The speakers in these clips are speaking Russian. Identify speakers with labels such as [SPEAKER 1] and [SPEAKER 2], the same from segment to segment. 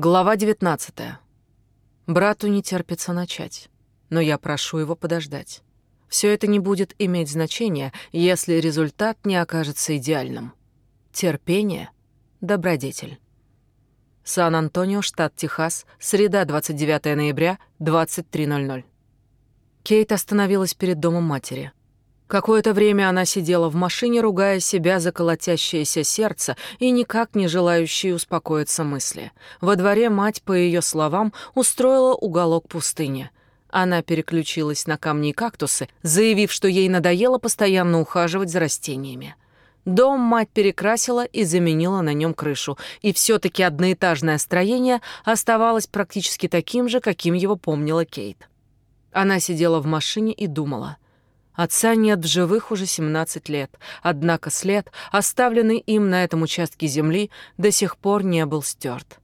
[SPEAKER 1] Глава 19. Брату не терпится начать, но я прошу его подождать. Все это не будет иметь значения, если результат не окажется идеальным. Терпение — добродетель. Сан-Антонио, штат Техас, среда, 29 ноября, 23.00. Кейт остановилась перед домом матери. Какое-то время она сидела в машине, ругая себя за колотящееся сердце и никак не желающие успокоиться мысли. Во дворе мать, по ее словам, устроила уголок пустыни. Она переключилась на камни и кактусы, заявив, что ей надоело постоянно ухаживать за растениями. Дом мать перекрасила и заменила на нем крышу, и все таки одноэтажное строение оставалось практически таким же, каким его помнила Кейт. Она сидела в машине и думала — Отца нет в живых уже 17 лет, однако след, оставленный им на этом участке земли, до сих пор не был стерт.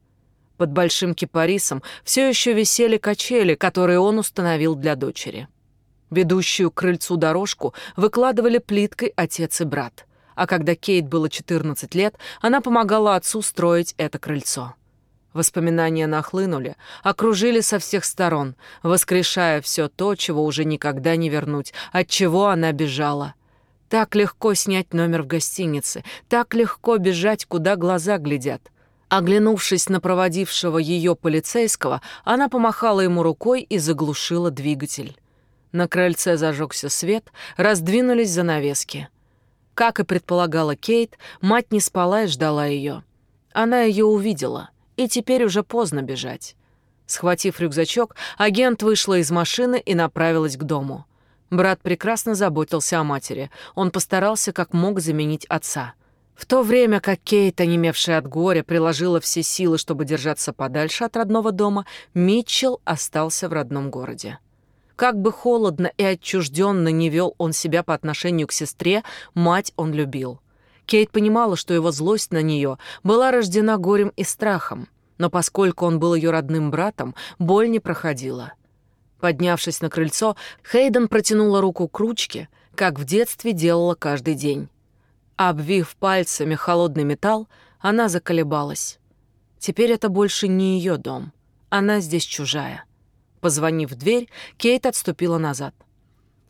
[SPEAKER 1] Под большим кипарисом все еще висели качели, которые он установил для дочери. Ведущую к крыльцу дорожку выкладывали плиткой отец и брат. А когда Кейт было 14 лет, она помогала отцу строить это крыльцо. Воспоминания нахлынули, окружили со всех сторон, воскрешая все то, чего уже никогда не вернуть, от чего она бежала. Так легко снять номер в гостинице, так легко бежать, куда глаза глядят. Оглянувшись на проводившего ее полицейского, она помахала ему рукой и заглушила двигатель. На крыльце зажегся свет, раздвинулись занавески. Как и предполагала Кейт, мать не спала и ждала ее. Она ее увидела — и теперь уже поздно бежать. Схватив рюкзачок, агент вышла из машины и направилась к дому. Брат прекрасно заботился о матери. Он постарался как мог заменить отца. В то время как Кейт, онемевшая от горя, приложила все силы, чтобы держаться подальше от родного дома, Митчелл остался в родном городе. Как бы холодно и отчужденно не вел он себя по отношению к сестре, мать он любил. Кейт понимала, что его злость на нее была рождена горем и страхом, но поскольку он был ее родным братом, боль не проходила. Поднявшись на крыльцо, Хейден протянула руку к ручке, как в детстве делала каждый день. Обвив пальцами холодный металл, она заколебалась. Теперь это больше не ее дом. Она здесь чужая. Позвонив в дверь, Кейт отступила назад.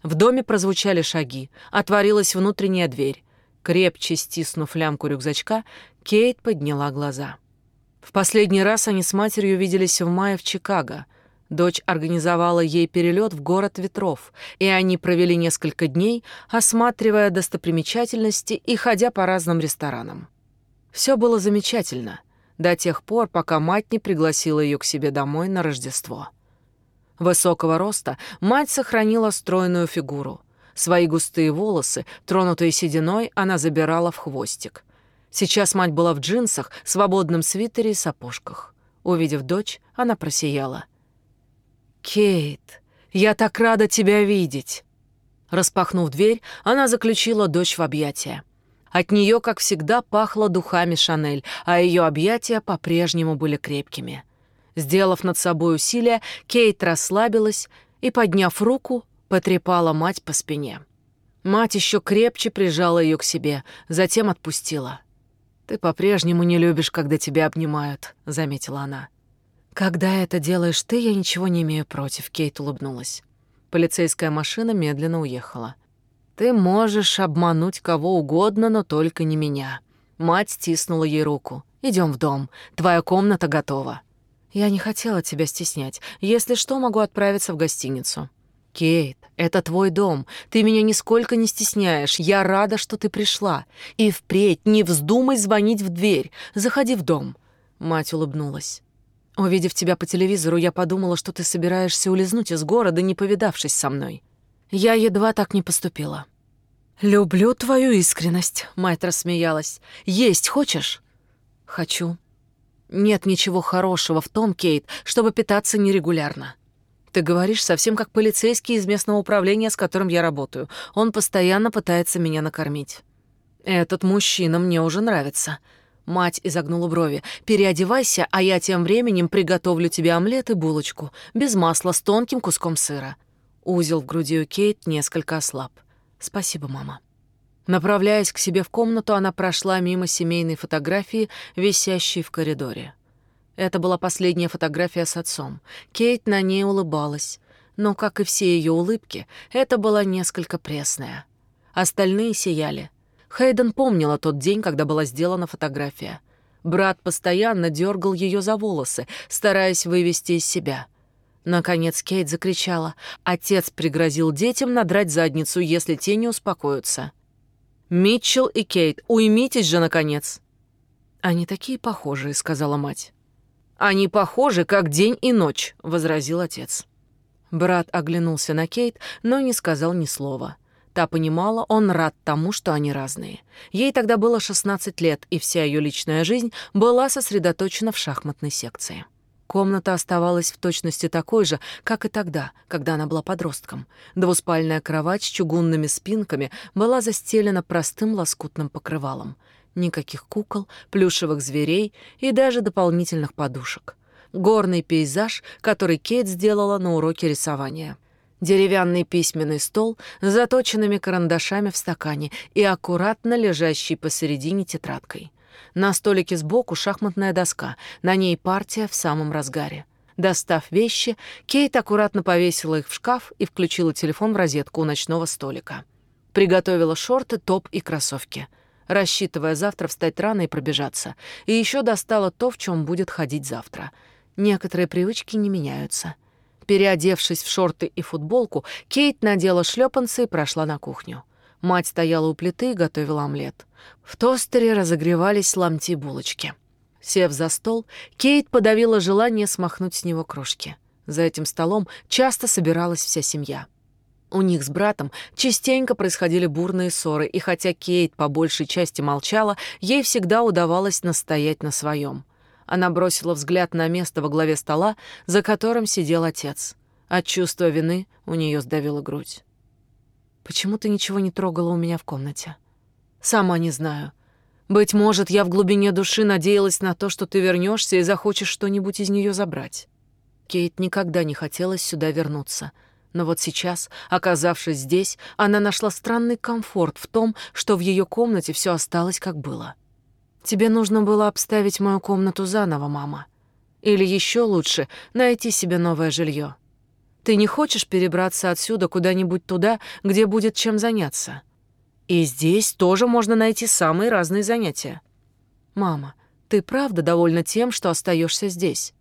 [SPEAKER 1] В доме прозвучали шаги, отворилась внутренняя дверь. Крепче стиснув лямку рюкзачка, Кейт подняла глаза. В последний раз они с матерью виделись в мае в Чикаго. Дочь организовала ей перелет в город ветров, и они провели несколько дней, осматривая достопримечательности и ходя по разным ресторанам. Все было замечательно, до тех пор, пока мать не пригласила ее к себе домой на Рождество. Высокого роста мать сохранила стройную фигуру. Свои густые волосы, тронутые сединой, она забирала в хвостик. Сейчас мать была в джинсах, свободном свитере и сапожках. Увидев дочь, она просияла. «Кейт, я так рада тебя видеть!» Распахнув дверь, она заключила дочь в объятия. От нее, как всегда, пахло духами Шанель, а ее объятия по-прежнему были крепкими. Сделав над собой усилие, Кейт расслабилась и, подняв руку, потрепала мать по спине. Мать еще крепче прижала ее к себе, затем отпустила. «Ты по-прежнему не любишь, когда тебя обнимают», — заметила она. «Когда это делаешь ты, я ничего не имею против», — Кейт улыбнулась. Полицейская машина медленно уехала. «Ты можешь обмануть кого угодно, но только не меня». Мать стиснула ей руку. Идем в дом. Твоя комната готова». «Я не хотела тебя стеснять. Если что, могу отправиться в гостиницу». «Кейт, это твой дом. Ты меня нисколько не стесняешь. Я рада, что ты пришла. И впредь не вздумай звонить в дверь. Заходи в дом». Мать улыбнулась. «Увидев тебя по телевизору, я подумала, что ты собираешься улизнуть из города, не повидавшись со мной. Я едва так не поступила». «Люблю твою искренность», — мать рассмеялась. «Есть хочешь?» «Хочу». «Нет ничего хорошего в том, Кейт, чтобы питаться нерегулярно. Ты говоришь совсем как полицейский из местного управления, с которым я работаю. Он постоянно пытается меня накормить. Этот мужчина мне уже нравится. Мать изогнула брови. «Переодевайся, а я тем временем приготовлю тебе омлет и булочку, без масла, с тонким куском сыра». Узел в груди у Кейт несколько ослаб. «Спасибо, мама». Направляясь к себе в комнату, она прошла мимо семейной фотографии, висящей в коридоре. Это была последняя фотография с отцом. Кейт на ней улыбалась. Но, как и все ее улыбки, это была несколько пресная. Остальные сияли. Хейден помнила тот день, когда была сделана фотография. Брат постоянно дергал ее за волосы, стараясь вывести из себя. Наконец Кейт закричала. Отец пригрозил детям надрать задницу, если те не успокоятся. «Митчелл и Кейт, уймитесь же, наконец!» «Они такие похожие», — сказала мать. «Они похожи, как день и ночь», — возразил отец. Брат оглянулся на Кейт, но не сказал ни слова. Та понимала, он рад тому, что они разные. Ей тогда было 16 лет, и вся ее личная жизнь была сосредоточена в шахматной секции. Комната оставалась в точности такой же, как и тогда, когда она была подростком. Двуспальная кровать с чугунными спинками была застелена простым лоскутным покрывалом. Никаких кукол, плюшевых зверей и даже дополнительных подушек. Горный пейзаж, который Кейт сделала на уроке рисования. Деревянный письменный стол с заточенными карандашами в стакане и аккуратно лежащий посередине тетрадкой. На столике сбоку шахматная доска, на ней партия в самом разгаре. Достав вещи, Кейт аккуратно повесила их в шкаф и включила телефон в розетку у ночного столика. Приготовила шорты, топ и кроссовки, рассчитывая завтра встать рано и пробежаться. И еще достала то, в чем будет ходить завтра. Некоторые привычки не меняются. Переодевшись в шорты и футболку, Кейт надела шлепанцы и прошла на кухню. Мать стояла у плиты и готовила омлет. В тостере разогревались ломти булочки. Сев за стол, Кейт подавила желание смахнуть с него крошки. За этим столом часто собиралась вся семья. У них с братом частенько происходили бурные ссоры, и хотя Кейт по большей части молчала, ей всегда удавалось настоять на своем. Она бросила взгляд на место во главе стола, за которым сидел отец. От чувства вины у нее сдавила грудь. Почему ты ничего не трогала у меня в комнате? Сама не знаю. Быть может, я в глубине души надеялась на то, что ты вернешься и захочешь что-нибудь из нее забрать. Кейт никогда не хотела сюда вернуться. Но вот сейчас, оказавшись здесь, она нашла странный комфорт в том, что в ее комнате все осталось как было. Тебе нужно было обставить мою комнату заново, мама. Или еще лучше, найти себе новое жилье. Ты не хочешь перебраться отсюда куда-нибудь туда, где будет чем заняться? И здесь тоже можно найти самые разные занятия. Мама, ты правда довольна тем, что остаешься здесь?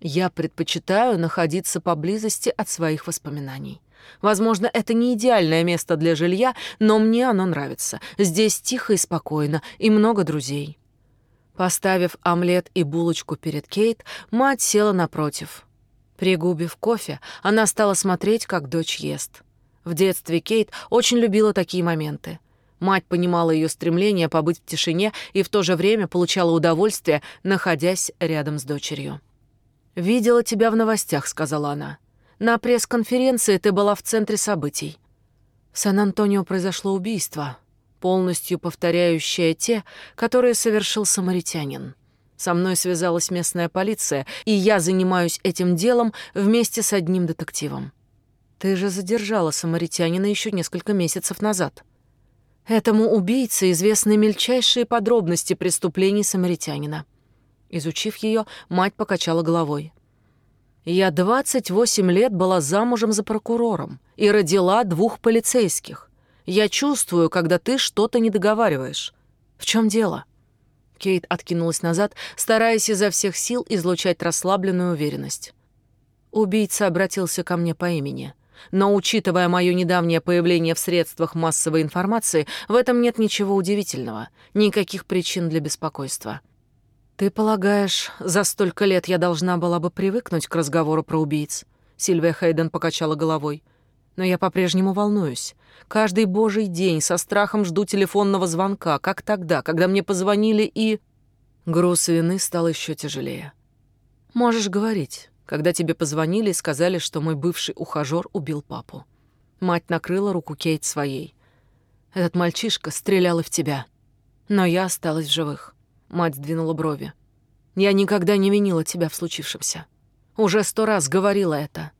[SPEAKER 1] Я предпочитаю находиться поблизости от своих воспоминаний. Возможно, это не идеальное место для жилья, но мне оно нравится. Здесь тихо и спокойно, и много друзей. Поставив омлет и булочку перед Кейт, мать села напротив. Пригубив кофе, она стала смотреть, как дочь ест. В детстве Кейт очень любила такие моменты. Мать понимала ее стремление побыть в тишине и в то же время получала удовольствие, находясь рядом с дочерью. «Видела тебя в новостях», — сказала она. «На пресс-конференции ты была в центре событий. В Сан-Антонио произошло убийство, полностью повторяющее те, которые совершил самаритянин. Со мной связалась местная полиция, и я занимаюсь этим делом вместе с одним детективом. Ты же задержала самаритянина еще несколько месяцев назад. Этому убийце известны мельчайшие подробности преступлений самаритянина. Изучив ее, мать покачала головой. Я 28 лет была замужем за прокурором и родила двух полицейских. Я чувствую, когда ты что-то не договариваешь. В чем дело? Кейт откинулась назад, стараясь изо всех сил излучать расслабленную уверенность. Убийца обратился ко мне по имени. Но, учитывая мое недавнее появление в средствах массовой информации, в этом нет ничего удивительного, никаких причин для беспокойства. «Ты полагаешь, за столько лет я должна была бы привыкнуть к разговору про убийц?» Сильвия Хейден покачала головой. «Но я по-прежнему волнуюсь. Каждый божий день со страхом жду телефонного звонка, как тогда, когда мне позвонили и... Груз вины стал еще тяжелее. Можешь говорить, когда тебе позвонили и сказали, что мой бывший ухажёр убил папу. Мать накрыла руку Кейт своей. Этот мальчишка стрелял и в тебя. Но я осталась в живых. Мать сдвинула брови. Я никогда не винила тебя в случившемся. Уже сто раз говорила это.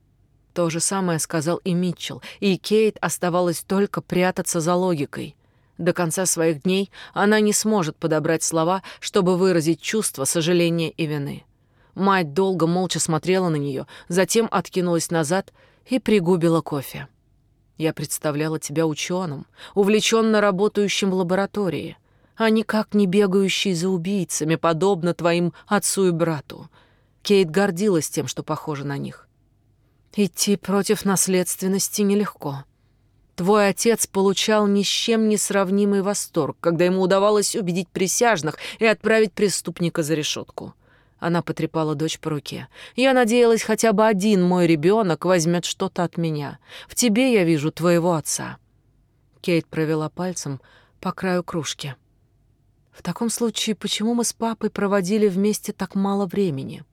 [SPEAKER 1] То же самое сказал и Митчелл, и Кейт оставалось только прятаться за логикой. До конца своих дней она не сможет подобрать слова, чтобы выразить чувство сожаления и вины. Мать долго молча смотрела на нее, затем откинулась назад и пригубила кофе. Я представляла тебя ученым, увлеченно работающим в лаборатории, а никак не бегающий за убийцами, подобно твоим отцу и брату. Кейт гордилась тем, что похожа на них. Идти против наследственности нелегко. Твой отец получал ни с чем не сравнимый восторг, когда ему удавалось убедить присяжных и отправить преступника за решетку. Она потрепала дочь по руке. «Я надеялась, хотя бы один мой ребенок возьмет что-то от меня. В тебе я вижу твоего отца». Кейт провела пальцем по краю кружки. «В таком случае, почему мы с папой проводили вместе так мало времени?»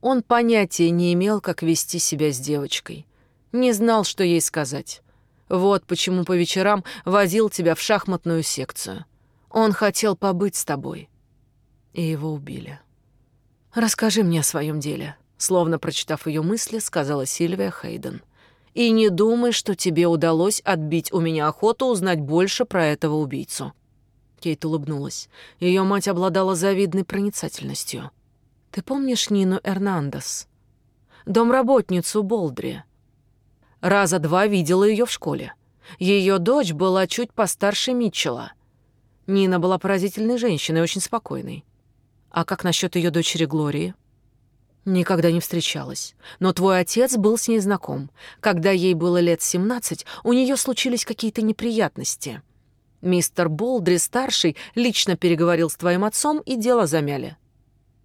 [SPEAKER 1] Он понятия не имел, как вести себя с девочкой. Не знал, что ей сказать. Вот почему по вечерам возил тебя в шахматную секцию. Он хотел побыть с тобой. И его убили. «Расскажи мне о своем деле», — словно прочитав ее мысли, сказала Сильвия Хейден. «И не думай, что тебе удалось отбить у меня охоту узнать больше про этого убийцу». Кейт улыбнулась. Ее мать обладала завидной проницательностью. «Ты помнишь Нину Эрнандес? Домработницу Болдри?» Раза два видела ее в школе. Ее дочь была чуть постарше Митчелла. Нина была поразительной женщиной, очень спокойной. А как насчет ее дочери Глории? Никогда не встречалась. Но твой отец был с ней знаком. Когда ей было лет 17, у нее случились какие-то неприятности. Мистер Болдри-старший лично переговорил с твоим отцом, и дело замяли.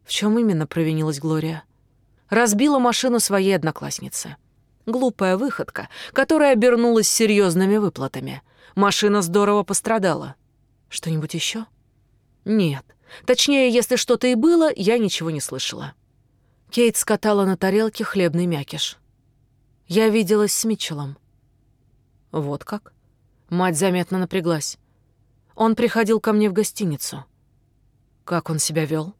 [SPEAKER 1] В чем именно провинилась Глория? Разбила машину своей одноклассницы. Глупая выходка, которая обернулась серьезными выплатами. Машина здорово пострадала. Что-нибудь еще? Нет. Точнее, если что-то и было, я ничего не слышала. Кейт скатала на тарелке хлебный мякиш. Я виделась с Митчеллом. Вот как? Мать заметно напряглась. Он приходил ко мне в гостиницу. Как он себя вел?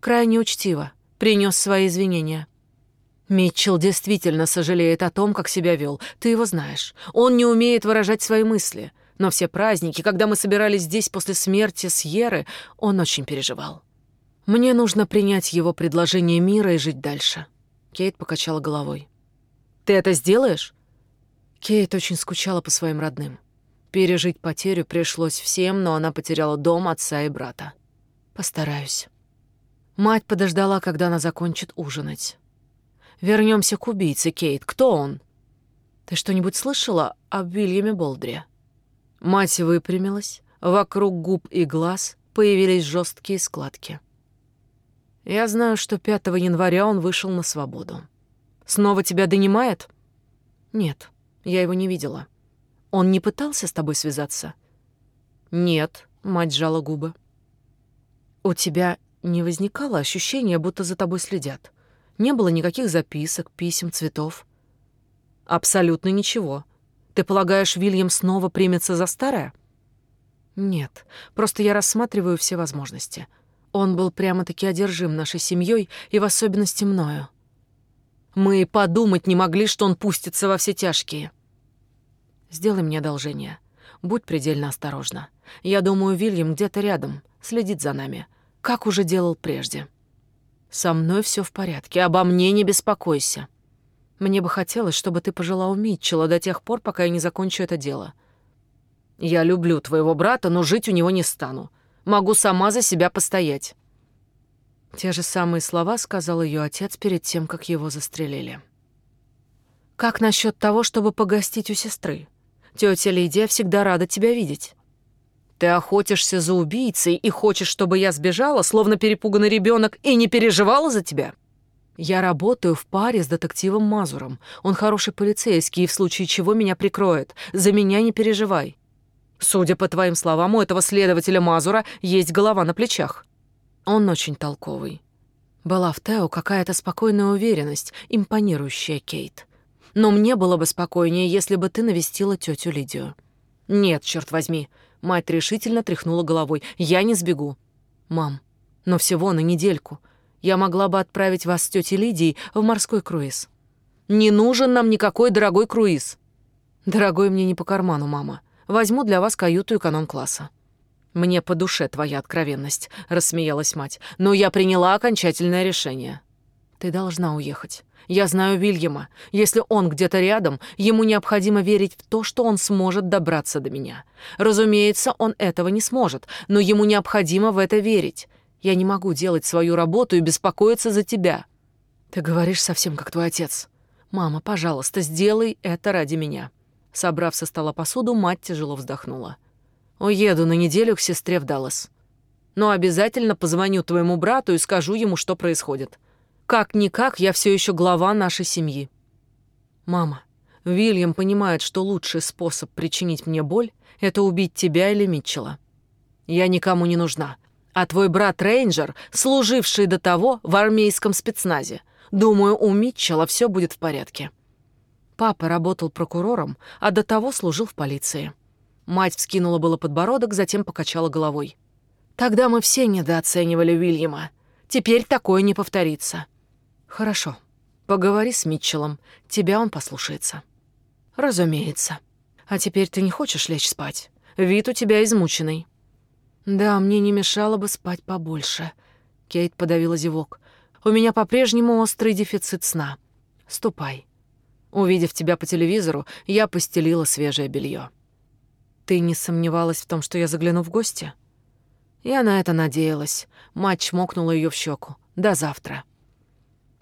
[SPEAKER 1] Крайне учтиво. Принес свои извинения. Митчелл действительно сожалеет о том, как себя вел. Ты его знаешь. Он не умеет выражать свои мысли. Но все праздники, когда мы собирались здесь после смерти Сьеры, он очень переживал. Мне нужно принять его предложение мира и жить дальше. Кейт покачала головой. Ты это сделаешь? Кейт очень скучала по своим родным. Пережить потерю пришлось всем, но она потеряла дом, отца и брата. Постараюсь. Мать подождала, когда она закончит ужинать. Вернемся к убийце, Кейт. Кто он? Ты что-нибудь слышала об Вильяме Болдре? Мать выпрямилась. Вокруг губ и глаз появились жесткие складки. Я знаю, что 5 января он вышел на свободу. Снова тебя донимает? Нет, я его не видела. Он не пытался с тобой связаться? Нет, мать сжала губы. У тебя не возникало ощущения, будто за тобой следят? Не было никаких записок, писем, цветов. Абсолютно ничего. Ты полагаешь, Вильям снова примется за старое? Нет, просто я рассматриваю все возможности. Он был прямо-таки одержим нашей семьей и в особенности мною. Мы подумать не могли, что он пустится во все тяжкие. Сделай мне одолжение. Будь предельно осторожна. Я думаю, Вильям где-то рядом, следит за нами, как уже делал прежде. Со мной все в порядке, обо мне не беспокойся. Мне бы хотелось, чтобы ты пожила у Митчелла до тех пор, пока я не закончу это дело. Я люблю твоего брата, но жить у него не стану. Могу сама за себя постоять. Те же самые слова сказал ее отец перед тем, как его застрелили. Как насчет того, чтобы погостить у сестры? Тетя Лидия всегда рада тебя видеть. Ты охотишься за убийцей и хочешь, чтобы я сбежала, словно перепуганный ребенок, и не переживала за тебя? Я работаю в паре с детективом Мазуром. Он хороший полицейский и в случае чего меня прикроет. За меня не переживай. Судя по твоим словам, у этого следователя Мазура есть голова на плечах. Он очень толковый. Была в Тео какая-то спокойная уверенность, импонирующая Кейт. Но мне было бы спокойнее, если бы ты навестила тетю Лидию. Нет, черт возьми, Мать решительно тряхнула головой. «Я не сбегу». «Мам, но всего на недельку. Я могла бы отправить вас с тетей Лидией в морской круиз». «Не нужен нам никакой дорогой круиз». «Дорогой мне не по карману, мама. Возьму для вас каюту эконом-класса». «Мне по душе твоя откровенность», — рассмеялась мать. «Но я приняла окончательное решение». Ты должна уехать. Я знаю Вильяма. Если он где-то рядом, ему необходимо верить в то, что он сможет добраться до меня. Разумеется, он этого не сможет, но ему необходимо в это верить. Я не могу делать свою работу и беспокоиться за тебя. Ты говоришь совсем как твой отец. Мама, пожалуйста, сделай это ради меня. Собрав со стола посуду, мать тяжело вздохнула. Уеду на неделю к сестре в Даллас. Но обязательно позвоню твоему брату и скажу ему, что происходит. Как-никак, я все еще глава нашей семьи. Мама, Вильям понимает, что лучший способ причинить мне боль — это убить тебя или Митчелла. Я никому не нужна. А твой брат Рейнджер, служивший до того в армейском спецназе. Думаю, у Митчелла все будет в порядке. Папа работал прокурором, а до того служил в полиции. Мать вскинула было подбородок, затем покачала головой. Тогда мы все недооценивали Вильяма. Теперь такое не повторится. Хорошо. Поговори с Митчеллом. Тебя он послушается. Разумеется. А теперь ты не хочешь лечь спать? Вид у тебя измученный. Да, мне не мешало бы спать побольше. Кейт подавила зевок. У меня по-прежнему острый дефицит сна. Ступай. Увидев тебя по телевизору, я постелила свежее белье. Ты не сомневалась в том, что я загляну в гости? Я на это надеялась. Мать чмокнула ее в щеку. До завтра.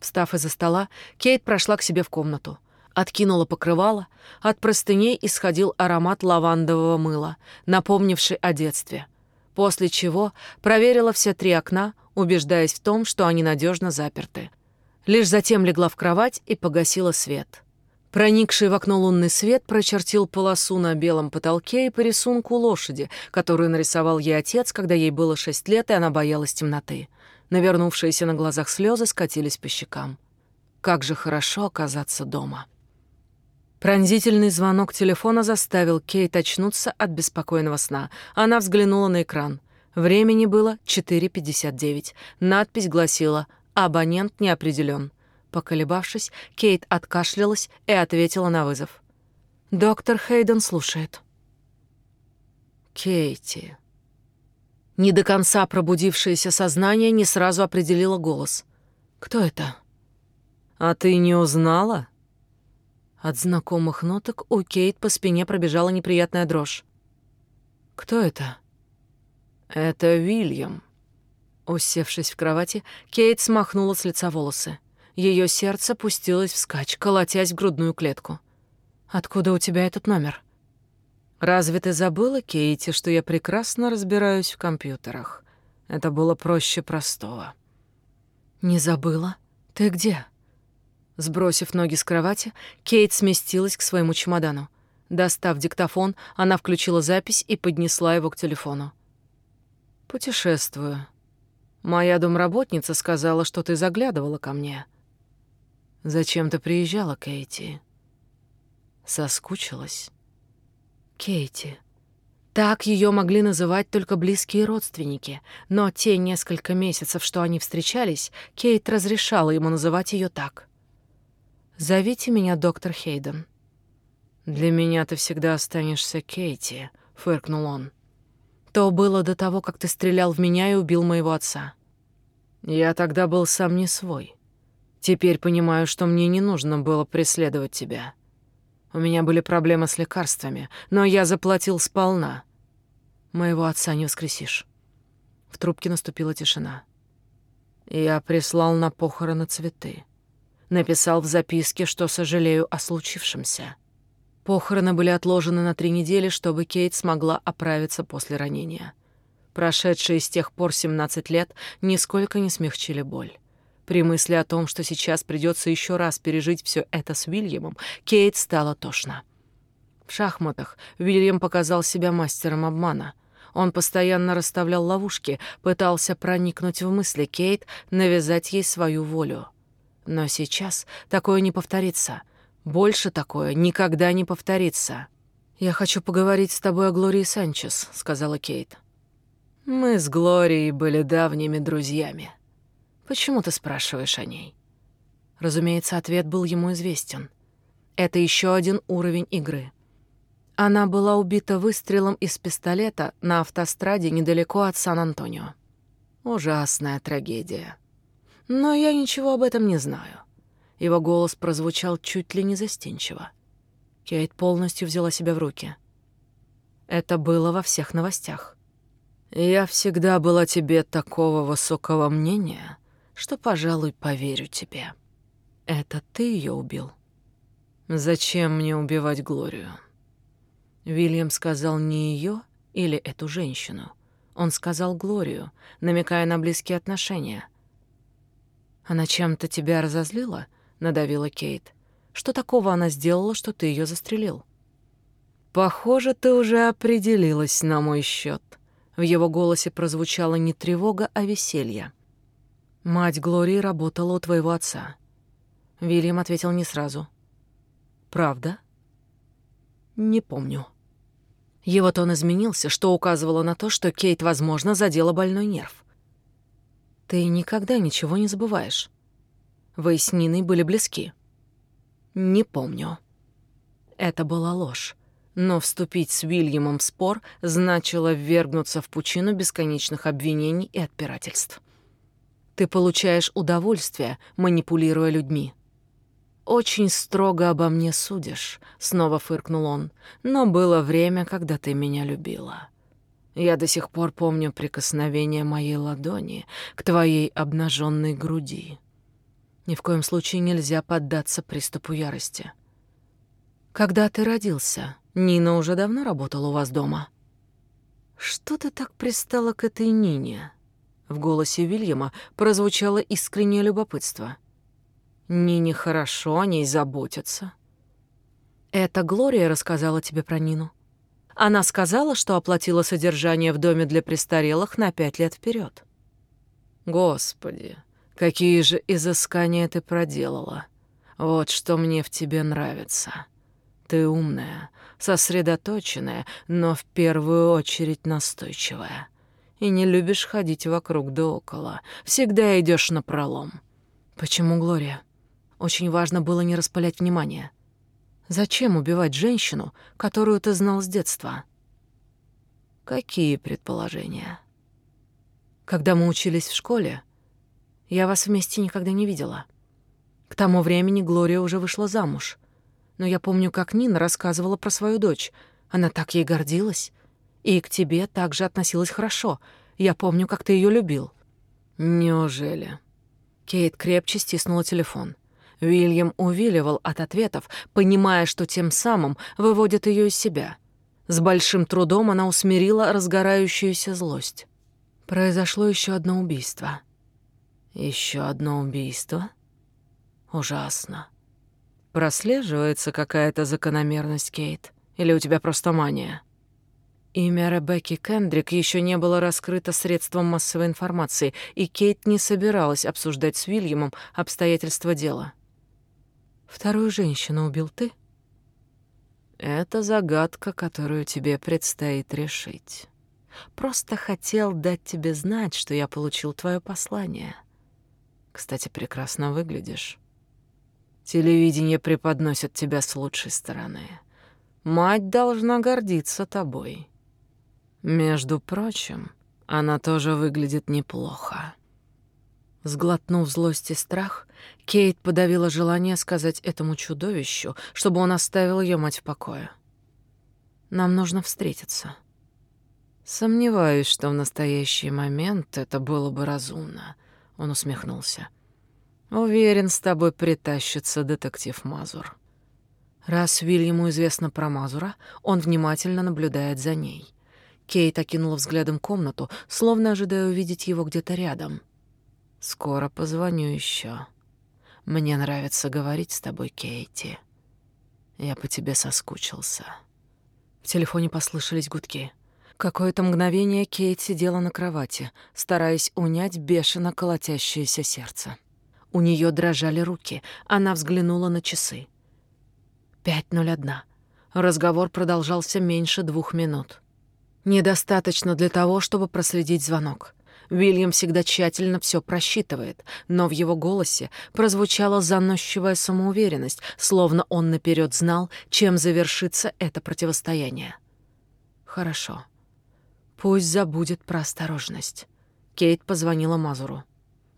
[SPEAKER 1] Встав из-за стола, Кейт прошла к себе в комнату. Откинула покрывало. От простыней исходил аромат лавандового мыла, напомнивший о детстве. После чего проверила все три окна, убеждаясь в том, что они надежно заперты. Лишь затем легла в кровать и погасила свет. Проникший в окно лунный свет прочертил полосу на белом потолке и по рисунку лошади, которую нарисовал ей отец, когда ей было шесть лет, и она боялась темноты. Навернувшиеся на глазах слезы скатились по щекам. Как же хорошо оказаться дома. Пронзительный звонок телефона заставил Кейт очнуться от беспокойного сна. Она взглянула на экран. Времени было 4.59. Надпись гласила «Абонент не определен». Поколебавшись, Кейт откашлялась и ответила на вызов. «Доктор Хейден слушает». «Кейти», не до конца пробудившееся сознание не сразу определило голос. «Кто это?» «А ты не узнала?» От знакомых ноток у Кейт по спине пробежала неприятная дрожь. «Кто это?» «Это Вильям». Усевшись в кровати, Кейт смахнула с лица волосы. Ее сердце пустилось вскачь, колотясь в грудную клетку. «Откуда у тебя этот номер?» Разве ты забыла, Кейти, что я прекрасно разбираюсь в компьютерах? Это было проще простого. Не забыла? Ты где? Сбросив ноги с кровати, Кейт сместилась к своему чемодану. Достав диктофон, она включила запись и поднесла его к телефону. «Путешествую. Моя домработница сказала, что ты заглядывала ко мне. Зачем ты приезжала, Кейти?» Соскучилась. Кейти. Так ее могли называть только близкие родственники, но те несколько месяцев, что они встречались, Кейт разрешала ему называть ее так. «Зовите меня доктор Хейден». «Для меня ты всегда останешься Кейти», — фыркнул он. «То было до того, как ты стрелял в меня и убил моего отца. Я тогда был сам не свой. Теперь понимаю, что мне не нужно было преследовать тебя. У меня были проблемы с лекарствами, но я заплатил сполна. Моего отца не воскресишь. В трубке наступила тишина. Я прислал на похороны цветы. Написал в записке, что сожалею о случившемся. Похороны были отложены на три недели, чтобы Кейт смогла оправиться после ранения. Прошедшие с тех пор 17 лет нисколько не смягчили боль. При мысли о том, что сейчас придется еще раз пережить все это с Уильямом, Кейт стало тошно. В шахматах Уильям показал себя мастером обмана. Он постоянно расставлял ловушки, пытался проникнуть в мысли Кейт, навязать ей свою волю. Но сейчас такое не повторится. Больше такое никогда не повторится. «Я хочу поговорить с тобой о Глории Санчес», — сказала Кейт. «Мы с Глорией были давними друзьями», Почему ты спрашиваешь о ней? Разумеется, ответ был ему известен. Это еще один уровень игры. Она была убита выстрелом из пистолета на автостраде недалеко от Сан-Антонио. Ужасная трагедия. Но я ничего об этом не знаю. Его голос прозвучал чуть ли не застенчиво. Кейт полностью взяла себя в руки. Это было во всех новостях. Я всегда была тебе такого высокого мнения, что, пожалуй, поверю тебе. Это ты ее убил? Зачем мне убивать Глорию? Вильям сказал не ее или эту женщину. Он сказал Глорию, намекая на близкие отношения. Она чем-то тебя разозлила? надавила Кейт. Что такого она сделала, что ты ее застрелил? Похоже, ты уже определилась на мой счет. В его голосе прозвучала не тревога, а веселье. «Мать Глории работала у твоего отца». Вильям ответил не сразу. «Правда?» «Не помню». Его тон изменился, что указывало на то, что Кейт, возможно, задела больной нерв. «Ты никогда ничего не забываешь. Вы с Ниной были близки». «Не помню». Это была ложь. Но вступить с Уильямом в спор значило ввергнуться в пучину бесконечных обвинений и отпирательств. Ты получаешь удовольствие, манипулируя людьми. «Очень строго обо мне судишь», — снова фыркнул он. «Но было время, когда ты меня любила. Я до сих пор помню прикосновение моей ладони к твоей обнаженной груди. Ни в коем случае нельзя поддаться приступу ярости. Когда ты родился, Нина уже давно работала у вас дома. Что ты так пристала к этой Нине? В голосе Вильяма прозвучало искреннее любопытство. Нине хорошо о ней заботятся. Это Глория рассказала тебе про Нину. Она сказала, что оплатила содержание в доме для престарелых на пять лет вперед. Господи, какие же изыскания ты проделала. Вот что мне в тебе нравится. Ты умная, сосредоточенная, но в первую очередь настойчивая. И не любишь ходить вокруг да около. Всегда идешь на пролом. Почему, Глория? Очень важно было не распылять внимание. Зачем убивать женщину, которую ты знал с детства? Какие предположения? Когда мы учились в школе, я вас вместе никогда не видела. К тому времени Глория уже вышла замуж но я помню, как Нина рассказывала про свою дочь. Она так ей гордилась. И к тебе также относилась хорошо. Я помню, как ты ее любил». «Неужели?» Кейт крепче стиснула телефон. Уильям увиливал от ответов, понимая, что тем самым выводит ее из себя. С большим трудом она усмирила разгорающуюся злость. Произошло еще одно убийство. Еще одно убийство? Ужасно. Прослеживается какая-то закономерность, Кейт? Или у тебя просто мания? Имя Ребекки Кендрик еще не было раскрыто средством массовой информации, и Кейт не собиралась обсуждать с Уильямом обстоятельства дела. Вторую женщину убил ты? Это загадка, которую тебе предстоит решить. Просто хотел дать тебе знать, что я получил твое послание. Кстати, прекрасно выглядишь. Телевидение преподносит тебя с лучшей стороны. Мать должна гордиться тобой. Между прочим, она тоже выглядит неплохо. Сглотнув злость и страх, Кейт подавила желание сказать этому чудовищу, чтобы он оставил ее мать в покое. Нам нужно встретиться. Сомневаюсь, что в настоящий момент это было бы разумно, он усмехнулся. Уверен, с тобой притащится детектив Мазур. Раз Вильяму известно про Мазура, он внимательно наблюдает за ней. Кейт окинула взглядом комнату, словно ожидая увидеть его где-то рядом. «Скоро позвоню еще. Мне нравится говорить с тобой, Кейти. Я по тебе соскучился». В телефоне послышались гудки. Какое-то мгновение Кейт сидела на кровати, стараясь унять бешено колотящееся сердце. У нее дрожали руки. Она взглянула на часы. Пять ноль одна. Разговор продолжался меньше двух минут. Недостаточно для того, чтобы проследить звонок. Уильям всегда тщательно все просчитывает, но в его голосе прозвучала заносчивая самоуверенность, словно он наперед знал, чем завершится это противостояние. Хорошо. Пусть забудет про осторожность. Кейт позвонила Мазуру.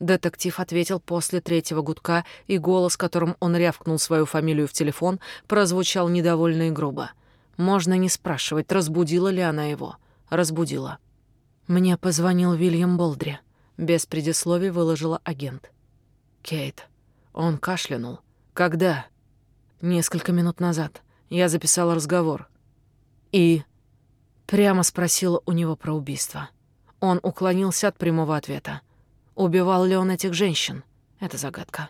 [SPEAKER 1] Детектив ответил после третьего гудка, и голос, которым он рявкнул свою фамилию в телефон, прозвучал недовольно и грубо. Можно не спрашивать, разбудила ли она его. Разбудила. Мне позвонил Вильям Болдри. Без предисловий выложила агент. Кейт. Он кашлянул. Когда? Несколько минут назад. Я записала разговор. И... Прямо спросила у него про убийство. Он уклонился от прямого ответа. Убивал ли он этих женщин? Это загадка.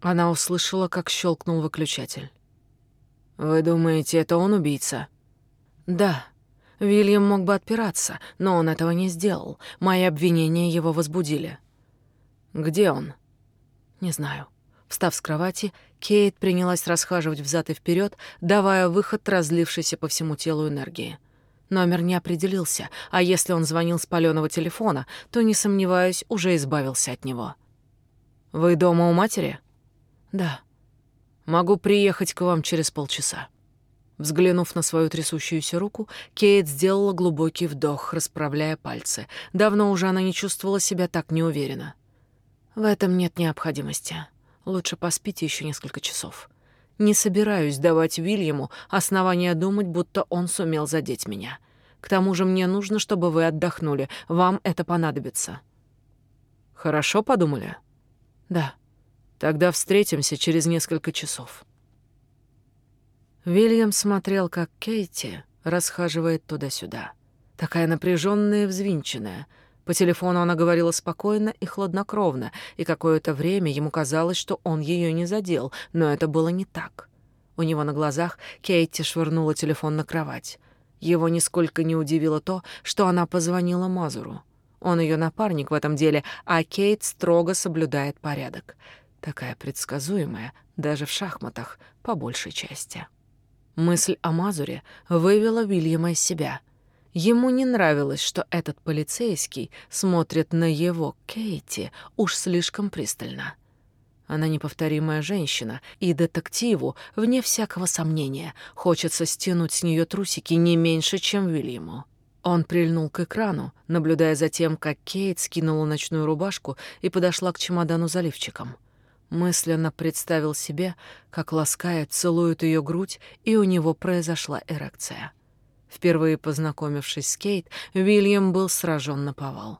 [SPEAKER 1] Она услышала, как щелкнул выключатель. «Вы думаете, это он убийца?» «Да. Вильям мог бы отпираться, но он этого не сделал. Мои обвинения его возбудили». «Где он?» «Не знаю». Встав с кровати, Кейт принялась расхаживать взад и вперед, давая выход разлившейся по всему телу энергии. Номер не определился, а если он звонил с палёного телефона, то, не сомневаюсь, уже избавился от него. «Вы дома у матери?» «Да». «Могу приехать к вам через полчаса». Взглянув на свою трясущуюся руку, Кейт сделала глубокий вдох, расправляя пальцы. Давно уже она не чувствовала себя так неуверенно. «В этом нет необходимости. Лучше поспите еще несколько часов». Не собираюсь давать Вильяму основания думать, будто он сумел задеть меня. К тому же мне нужно, чтобы вы отдохнули. Вам это понадобится. Хорошо подумали? Да. Тогда встретимся через несколько часов. Вильям смотрел, как Кейти расхаживает туда-сюда. Такая напряженная и взвинченная — по телефону она говорила спокойно и хладнокровно, и какое-то время ему казалось, что он ее не задел, но это было не так. У него на глазах Кейти швырнула телефон на кровать. Его нисколько не удивило то, что она позвонила Мазуру. Он ее напарник в этом деле, а Кейт строго соблюдает порядок. Такая предсказуемая, даже в шахматах, по большей части. Мысль о Мазуре вывела Вильяма из себя — Ему не нравилось, что этот полицейский смотрит на его Кейти уж слишком пристально. Она неповторимая женщина, и детективу, вне всякого сомнения, хочется стянуть с нее трусики не меньше, чем Вильяму. Он прильнул к экрану, наблюдая за тем, как Кейт скинула ночную рубашку и подошла к чемодану заливчиком. Мысленно представил себе, как ласкает, целует ее грудь, и у него произошла эрекция. Впервые познакомившись с Кейт, Уильям был сражен на повал.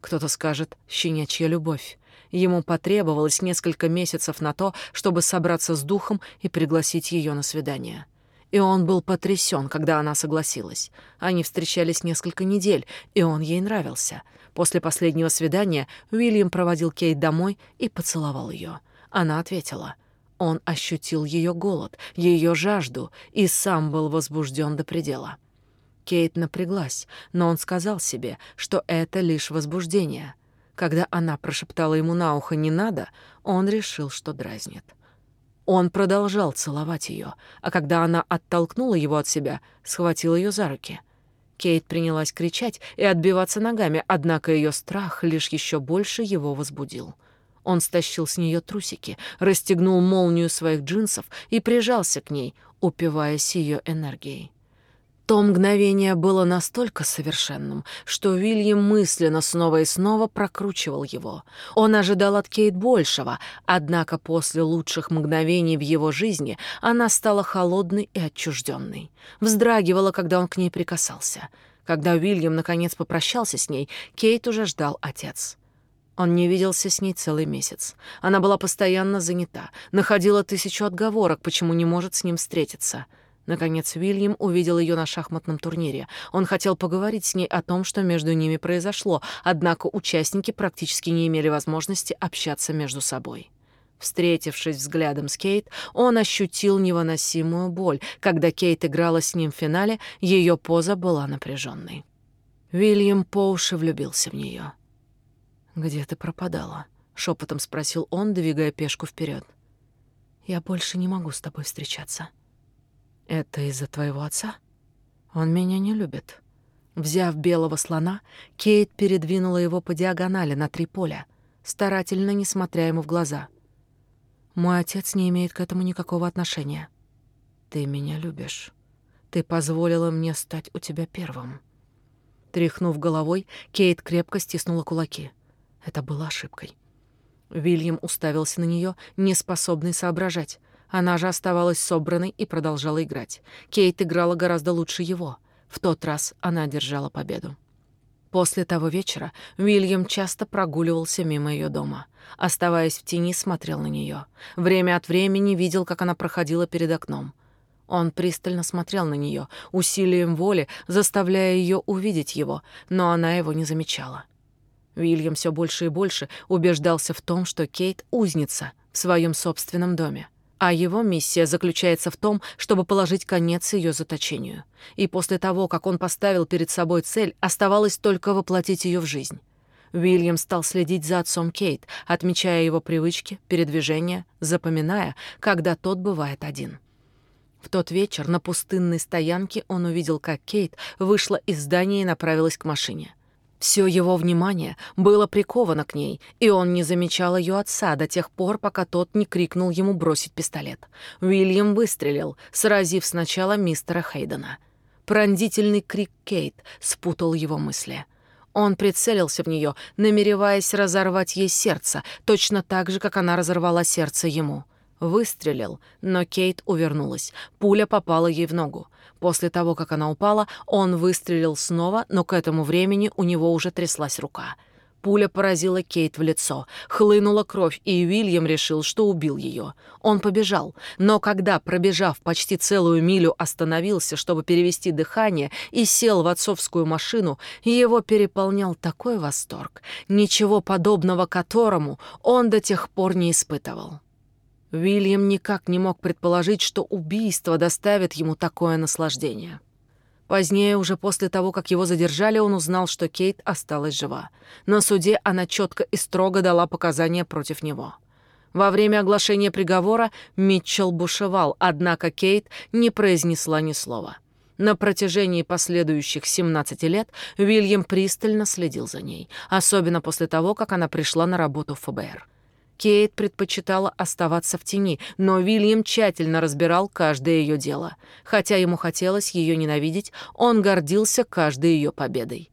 [SPEAKER 1] Кто-то скажет «щенячья любовь». Ему потребовалось несколько месяцев на то, чтобы собраться с духом и пригласить ее на свидание. И он был потрясен, когда она согласилась. Они встречались несколько недель, и он ей нравился. После последнего свидания Уильям проводил Кейт домой и поцеловал ее. Она ответила. Он ощутил ее голод, ее жажду и сам был возбужден до предела. Кейт напряглась, но он сказал себе, что это лишь возбуждение. Когда она прошептала ему на ухо «не надо», он решил, что дразнит. Он продолжал целовать ее, а когда она оттолкнула его от себя, схватил ее за руки. Кейт принялась кричать и отбиваться ногами, однако ее страх лишь еще больше его возбудил. Он стащил с нее трусики, расстегнул молнию своих джинсов и прижался к ней, упиваясь ее энергией. То мгновение было настолько совершенным, что Уильям мысленно снова и снова прокручивал его. Он ожидал от Кейт большего, однако после лучших мгновений в его жизни она стала холодной и отчужденной. Вздрагивала, когда он к ней прикасался. Когда Уильям наконец попрощался с ней, Кейт уже ждал отец. Он не виделся с ней целый месяц. Она была постоянно занята, находила тысячу отговорок, почему не может с ним встретиться — Наконец Уильям увидел ее на шахматном турнире. Он хотел поговорить с ней о том, что между ними произошло, однако участники практически не имели возможности общаться между собой. Встретившись взглядом с Кейт, он ощутил невыносимую боль. Когда Кейт играла с ним в финале, ее поза была напряженной. Уильям по уши влюбился в нее. «Где ты пропадала?» — шепотом спросил он, двигая пешку вперед. «Я больше не могу с тобой встречаться». Это из-за твоего отца? Он меня не любит. Взяв белого слона, Кейт передвинула его по диагонали на три поля, старательно не смотря ему в глаза. Мой отец не имеет к этому никакого отношения. Ты меня любишь. Ты позволила мне стать у тебя первым. Тряхнув головой, Кейт крепко стиснула кулаки. Это было ошибкой. Вильям уставился на нее, неспособный соображать. Она же оставалась собранной и продолжала играть. Кейт играла гораздо лучше его. В тот раз она одержала победу. После того вечера Уильям часто прогуливался мимо ее дома. Оставаясь в тени, смотрел на нее. Время от времени видел, как она проходила перед окном. Он пристально смотрел на нее, усилием воли заставляя ее увидеть его, но она его не замечала. Уильям все больше и больше убеждался в том, что Кейт — узница в своем собственном доме. А его миссия заключается в том, чтобы положить конец ее заточению. И после того, как он поставил перед собой цель, оставалось только воплотить ее в жизнь. Уильям стал следить за отцом Кейт, отмечая его привычки, передвижения, запоминая, когда тот бывает один. В тот вечер на пустынной стоянке он увидел, как Кейт вышла из здания и направилась к машине. Все его внимание было приковано к ней, и он не замечал ее отца до тех пор, пока тот не крикнул ему бросить пистолет. Уильям выстрелил, сразив сначала мистера Хейдена. Пронзительный крик Кейт спутал его мысли. Он прицелился в нее, намереваясь разорвать ей сердце, точно так же, как она разорвала сердце ему. Выстрелил, но Кейт увернулась. Пуля попала ей в ногу. После того, как она упала, он выстрелил снова, но к этому времени у него уже тряслась рука. Пуля поразила Кейт в лицо, хлынула кровь, и Уильям решил, что убил ее. Он побежал, но когда, пробежав почти целую милю, остановился, чтобы перевести дыхание, и сел в отцовскую машину, его переполнял такой восторг, ничего подобного которому он до тех пор не испытывал. Уильям никак не мог предположить, что убийство доставит ему такое наслаждение. Позднее, уже после того, как его задержали, он узнал, что Кейт осталась жива. На суде она четко и строго дала показания против него. Во время оглашения приговора Митчелл бушевал, однако Кейт не произнесла ни слова. На протяжении последующих 17 лет Уильям пристально следил за ней, особенно после того, как она пришла на работу в ФБР. Кейт предпочитала оставаться в тени, но Вильям тщательно разбирал каждое ее дело. Хотя ему хотелось ее ненавидеть, он гордился каждой ее победой.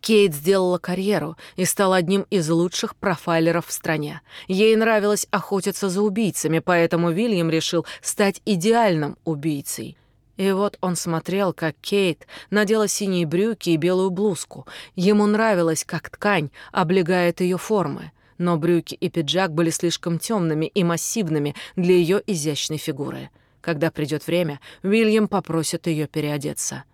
[SPEAKER 1] Кейт сделала карьеру и стала одним из лучших профайлеров в стране. Ей нравилось охотиться за убийцами, поэтому Вильям решил стать идеальным убийцей. И вот он смотрел, как Кейт надела синие брюки и белую блузку. Ему нравилось, как ткань облегает ее формы но брюки и пиджак были слишком темными и массивными для ее изящной фигуры. Когда придет время, Уильям попросит ее переодеться.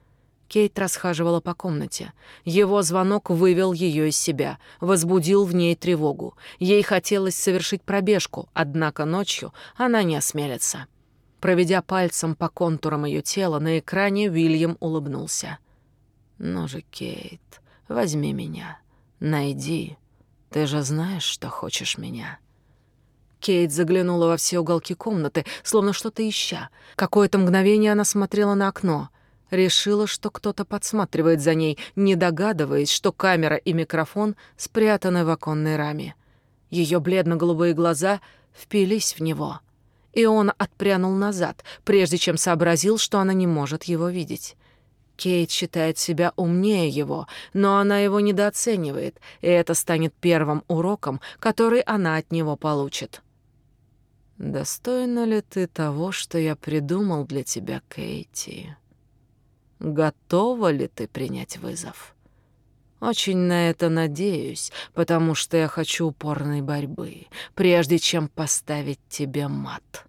[SPEAKER 1] Кейт расхаживала по комнате. Его звонок вывел ее из себя, возбудил в ней тревогу. Ей хотелось совершить пробежку, однако ночью она не осмелится. Проведя пальцем по контурам ее тела, на экране Уильям улыбнулся. «Ну же, Кейт, возьми меня, найди, ты же знаешь, что хочешь меня». Кейт заглянула во все уголки комнаты, словно что-то ища. Какое-то мгновение она смотрела на окно. Решила, что кто-то подсматривает за ней, не догадываясь, что камера и микрофон спрятаны в оконной раме. Ее бледно-голубые глаза впились в него. И он отпрянул назад, прежде чем сообразил, что она не может его видеть. Кейт считает себя умнее его, но она его недооценивает, и это станет первым уроком, который она от него получит. «Достойна ли ты того, что я придумал для тебя, Кейти? Готова ли ты принять вызов? Очень на это надеюсь, потому что я хочу упорной борьбы, прежде чем поставить тебе мат».